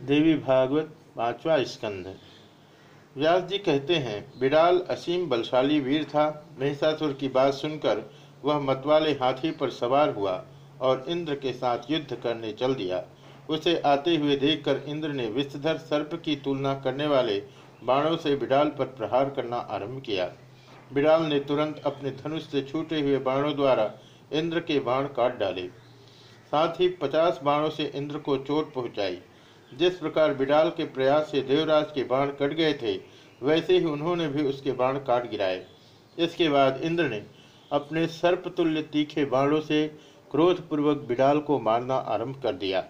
देवी भागवत, पांचवा स्कंध। व्यास जी कहते हैं, बिडाल असीम बलशाली वीर था। महिषासुर की बात सुनकर वह मतवाले हाथी पर सवार हुआ और इंद्र के साथ युद्ध करने चल दिया। उसे आते हुए देखकर इंद्र ने विषधर सर्प की तुलना करने वाले बाणों से बिडाल पर प्रहार करना आरंभ किया। बिडाल ने तुरंत अपने धनुष से छूटे हुए बाणों द्वारा इंद्र के बाण काट डाले। साथ ही पचास बाणों से इंद्र को चोट पहुंचाई। जिस प्रकार बिडाल के प्रयास से देवराज के बाण कट गए थे, वैसे ही उन्होंने भी उसके बाण काट गिराए। इसके बाद इंद्र ने अपने सर्पतुल्य तीखे बाणों से क्रोधपूर्वक बिडाल को मारना आरंभ कर दिया।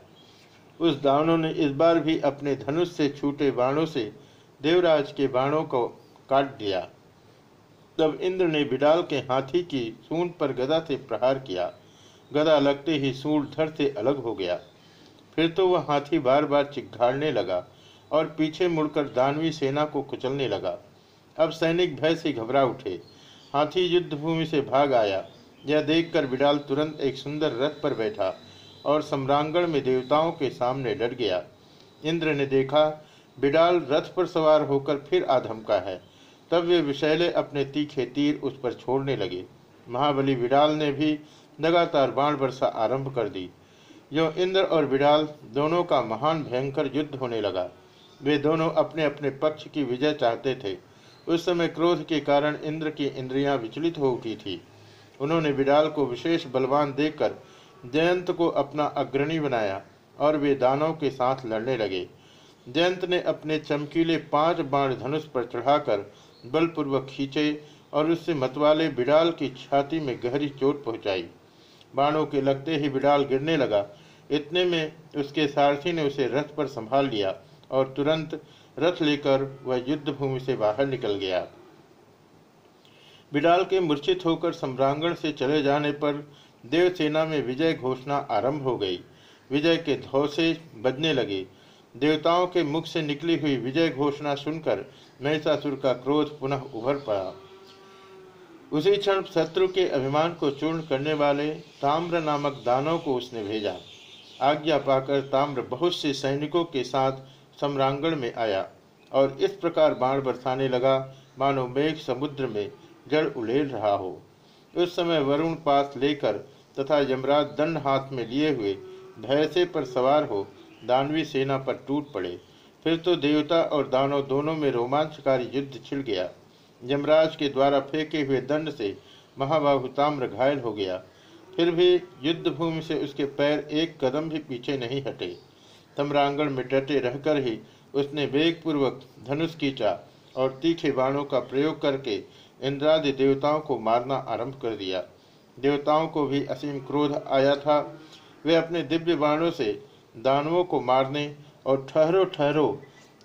उस दानों ने इस बार भी अपने धनुष से छूटे बाणों से देवराज के बाणों को काट दिया। तब इंद्र ने बिडाल के हाथी की सूंड पर गदा से प्रहार किया। गदा लगते ही सूंड धड़ से अलग हो गया। फिर तो वह हाथी बार बार चिघाड़ने लगा और पीछे मुड़कर दानवी सेना को कुचलने लगा। अब सैनिक भय से घबरा उठे। हाथी युद्ध भूमि से भाग आया। यह देखकर बिडाल तुरंत एक सुंदर रथ पर बैठा और सम्रांगण में देवताओं के सामने डट गया। इंद्र ने देखा, बिडाल रथ पर सवार होकर फिर आधमका है। तब वे विशैले अपने तीखे तीर उस पर छोड़ने लगे। महाबली बिडाल ने भी लगातार बाण वर्षा आरंभ कर दी। जो इंद्र और विडाल दोनों का महान भयंकर युद्ध होने लगा। वे दोनों अपने अपने पक्ष की विजय चाहते थे। उस समय क्रोध के कारण इंद्र की इंद्रियाँ विचलित हो उठी थी। उन्होंने विडाल को विशेष बलवान देकर जयंत को अपना अग्रणी बनाया और वे दानव के साथ लड़ने लगे। जयंत ने अपने चमकीले पाँच बाण धनुष पर चढ़ाकर बलपूर्वक खींचे और उससे मतवाले बिडाल की छाती में गहरी चोट पहुंचाई। बाणों के लगते ही बिडाल गिरने लगा। इतने में उसके सारथी ने उसे रथ पर संभाल लिया और तुरंत रथ लेकर वह युद्ध भूमि से बाहर निकल गया। बिडाल के मूर्छित होकर सम्रांगण से चले जाने पर देवसेना में विजय घोषणा आरंभ हो गई। विजय के धौसे बजने लगे। देवताओं के मुख से निकली हुई विजय घोषणा सुनकर महिषासुर का क्रोध पुनः उभर पड़ा। उसी क्षण शत्रु के अभिमान को चूर्ण करने वाले ताम्र नामक दानव को उसने भेजा। आज्ञा पाकर ताम्र बहुत से सैनिकों के साथ सम्रांगण में आया और इस प्रकार बाण बरसाने लगा, मानो मेघ समुद्र में जड़ उलेल रहा हो। उस समय वरुण पास लेकर तथा यमराज दंड हाथ में लिए हुए भयसे पर सवार हो दानवी सेना पर टूट पड़े। फिर तो देवता और दानव दोनों में रोमांचकारी युद्ध छिड़ गया। यमराज के द्वारा फेंके हुए दंड से महाबाहु ताम्र घायल हो गया। फिर भी युद्ध भूमि से उसके पैर एक कदम भी पीछे नहीं हटे। सम्रांगण में डटे रहकर ही उसने वेगपूर्वक धनुष खींचा और तीखे बाणों का प्रयोग करके इंद्रादि देवताओं को मारना आरंभ कर दिया। देवताओं को भी असीम क्रोध आया था। वे अपने दिव्य बाणों से दानवों को मारने और ठहरो ठहरो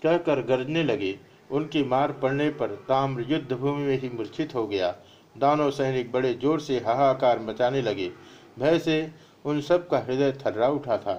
कहकर गरजने लगे। उनकी मार पड़ने पर ताम्र युद्ध भूमि में ही मूर्छित हो गया। दानव सैनिक बड़े ज़ोर से हाहाकार मचाने लगे। भय से उन सब का हृदय थर्रा उठा था।